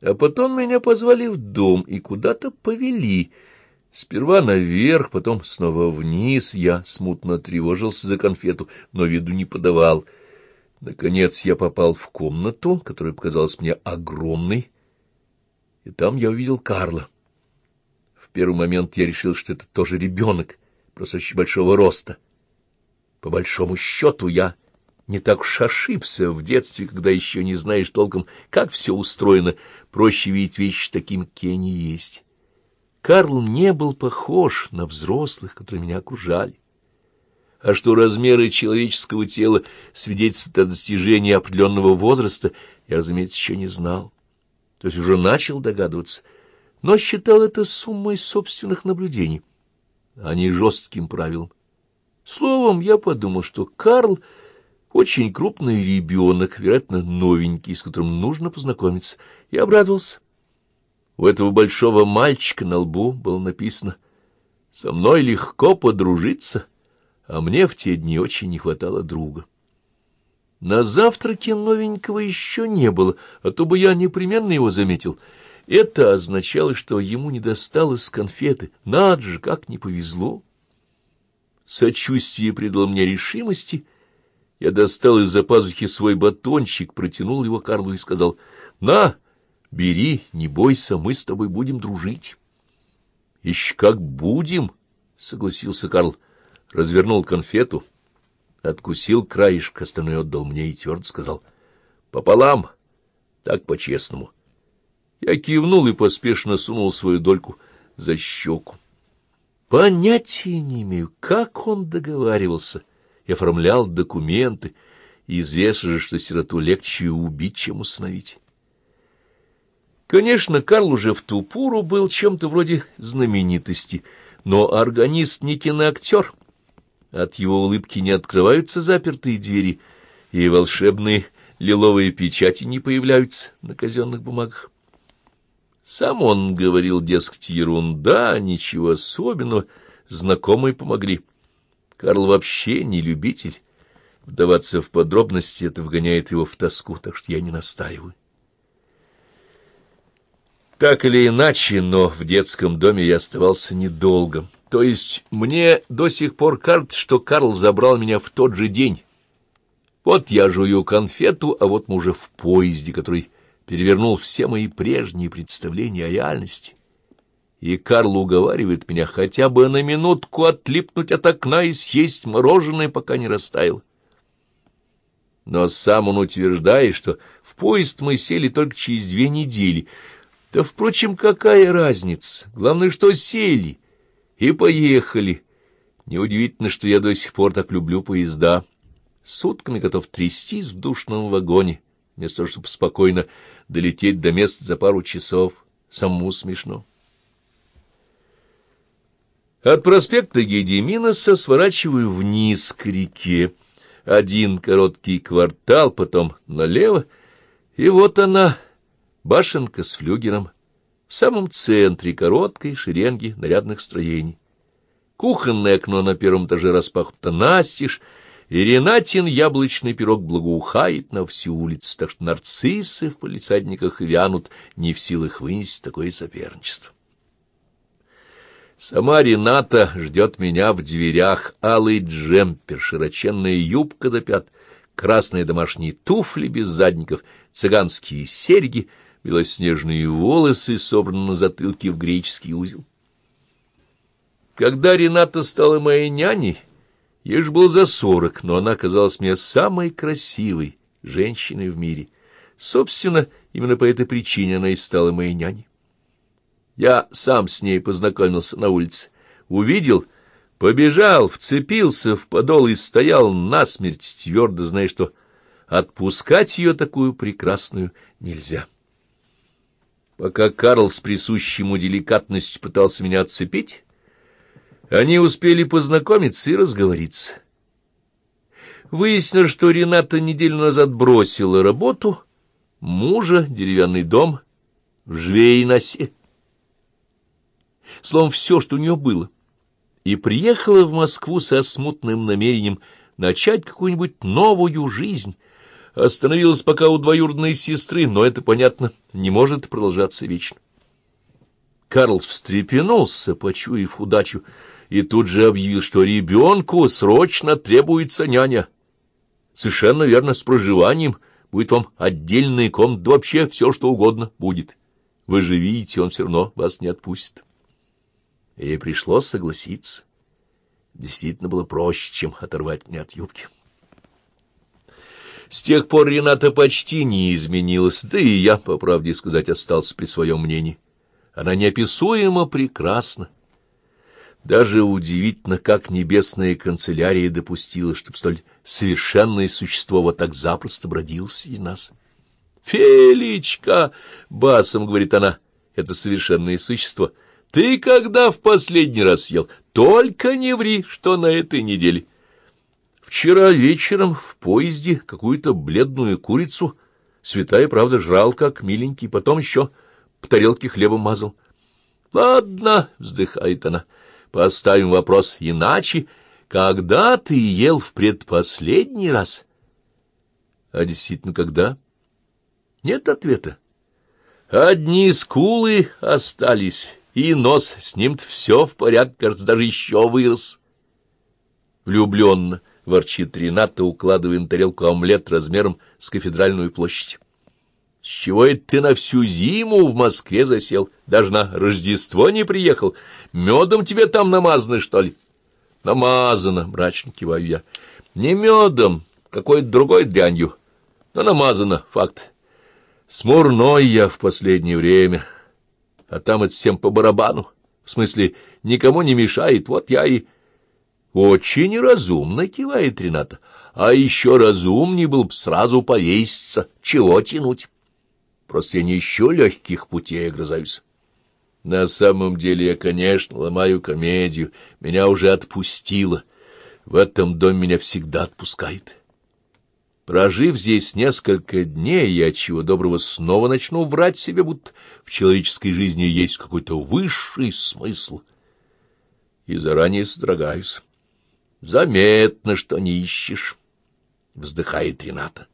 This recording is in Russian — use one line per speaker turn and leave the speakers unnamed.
А потом меня позвали в дом и куда-то повели. Сперва наверх, потом снова вниз. Я смутно тревожился за конфету, но виду не подавал. Наконец я попал в комнату, которая показалась мне огромной, и там я увидел Карла. В первый момент я решил, что это тоже ребенок, просто очень большого роста. По большому счету я не так уж ошибся в детстве, когда еще не знаешь толком, как все устроено. Проще видеть вещи такими, какие они есть. Карл не был похож на взрослых, которые меня окружали. А что размеры человеческого тела свидетельствуют о достижении определенного возраста, я, разумеется, еще не знал. То есть уже начал догадываться, но считал это суммой собственных наблюдений, а не жестким правилом. Словом, я подумал, что Карл очень крупный ребенок, вероятно, новенький, с которым нужно познакомиться, и обрадовался. У этого большого мальчика на лбу было написано «Со мной легко подружиться, а мне в те дни очень не хватало друга». На завтраке новенького еще не было, а то бы я непременно его заметил. Это означало, что ему не досталось конфеты. Надо же, как не повезло! Сочувствие придало мне решимости. Я достал из-за пазухи свой батончик, протянул его Карлу и сказал, «На, бери, не бойся, мы с тобой будем дружить». «Еще как будем», — согласился Карл, развернул конфету, откусил краешек, остальное отдал мне и твердо сказал, «Пополам, так по-честному». Я кивнул и поспешно сунул свою дольку за щеку. Понятия не имею, как он договаривался и оформлял документы, и известно же, что сироту легче убить, чем усыновить. Конечно, Карл уже в ту пору был чем-то вроде знаменитости, но органист не киноактер. От его улыбки не открываются запертые двери, и волшебные лиловые печати не появляются на казенных бумагах. Сам он говорил, дескать, ерунда, ничего особенного, знакомые помогли. Карл вообще не любитель. Вдаваться в подробности это вгоняет его в тоску, так что я не настаиваю. Так или иначе, но в детском доме я оставался недолго. То есть мне до сих пор кажется, что Карл забрал меня в тот же день. Вот я жую конфету, а вот мы уже в поезде, который перевернул все мои прежние представления о реальности. И Карл уговаривает меня хотя бы на минутку отлипнуть от окна и съесть мороженое, пока не растаяло. Но сам он утверждает, что в поезд мы сели только через две недели. Да, впрочем, какая разница? Главное, что сели и поехали. Неудивительно, что я до сих пор так люблю поезда. Сутками готов трястись в душном вагоне, вместо того, чтобы спокойно долететь до места за пару часов. Самому смешно. От проспекта Гедеминоса сворачиваю вниз к реке. Один короткий квартал, потом налево, и вот она, башенка с флюгером, в самом центре короткой шеренги нарядных строений. Кухонное окно на первом этаже распахнуто настежь, и Ренатин яблочный пирог благоухает на всю улицу, так что нарциссы в полисадниках вянут, не в силах вынести такое соперничество. Сама Рената ждет меня в дверях, алый джемпер, широченная юбка до пят, красные домашние туфли без задников, цыганские серьги, белоснежные волосы собраны на затылке в греческий узел. Когда Рената стала моей няней, Ей же было за сорок, но она казалась мне самой красивой женщиной в мире. Собственно, именно по этой причине она и стала моей няней. Я сам с ней познакомился на улице. Увидел, побежал, вцепился в подол и стоял насмерть, твердо зная, что отпускать ее такую прекрасную нельзя. Пока Карл с присущей ему деликатностью пытался меня отцепить, они успели познакомиться и разговориться. Выяснилось, что Рената неделю назад бросила работу, мужа, деревянный дом в Жвейносе. Словом, все, что у нее было. И приехала в Москву со смутным намерением начать какую-нибудь новую жизнь, Остановилась пока у двоюродной сестры, но это, понятно, не может продолжаться вечно. Карлс встрепенулся, почуяв удачу, и тут же объявил, что ребенку срочно требуется няня. Совершенно верно, с проживанием будет вам отдельный комнат, да вообще все, что угодно будет. Вы же видите, он все равно вас не отпустит. Ей пришлось согласиться. Действительно было проще, чем оторвать меня от юбки. С тех пор Рената почти не изменилась, да и я, по правде сказать, остался при своем мнении. Она неописуемо прекрасна. Даже удивительно, как небесная канцелярия допустила, чтобы столь совершенное существо вот так запросто бродило среди нас. «Феличка!» — басом говорит она. «Это совершенное существо. Ты когда в последний раз ел? Только не ври, что на этой неделе». Вчера вечером в поезде какую-то бледную курицу святая правда жрал, как миленький, потом еще по тарелке хлебом мазал. — Ладно, — вздыхает она, — поставим вопрос иначе. Когда ты ел в предпоследний раз? — А действительно, когда? — Нет ответа. Одни скулы остались, и нос, с ним-то все в порядке, кажется, даже еще вырос. Влюбленно — ворчит Рената, укладывая на тарелку омлет размером с кафедральную площадь. — С чего это ты на всю зиму в Москве засел? Даже на Рождество не приехал? Медом тебе там намазано, что ли? — Намазано, — мрачно киваю я. — Не медом, какой-то другой дрянью, но намазано, факт. Смурной я в последнее время, а там это всем по барабану. В смысле, никому не мешает, вот я и... Очень разумно, кивает Рената. А еще разумнее был бы сразу повеситься. Чего тянуть? Просто я не ищу легких путей, огрызаюсь. На самом деле я, конечно, ломаю комедию. Меня уже отпустило. В этом доме меня всегда отпускает. Прожив здесь несколько дней, я чего доброго снова начну врать себе, будто в человеческой жизни есть какой-то высший смысл. И заранее содрогаюсь. Заметно, что не ищешь, — вздыхает Рената.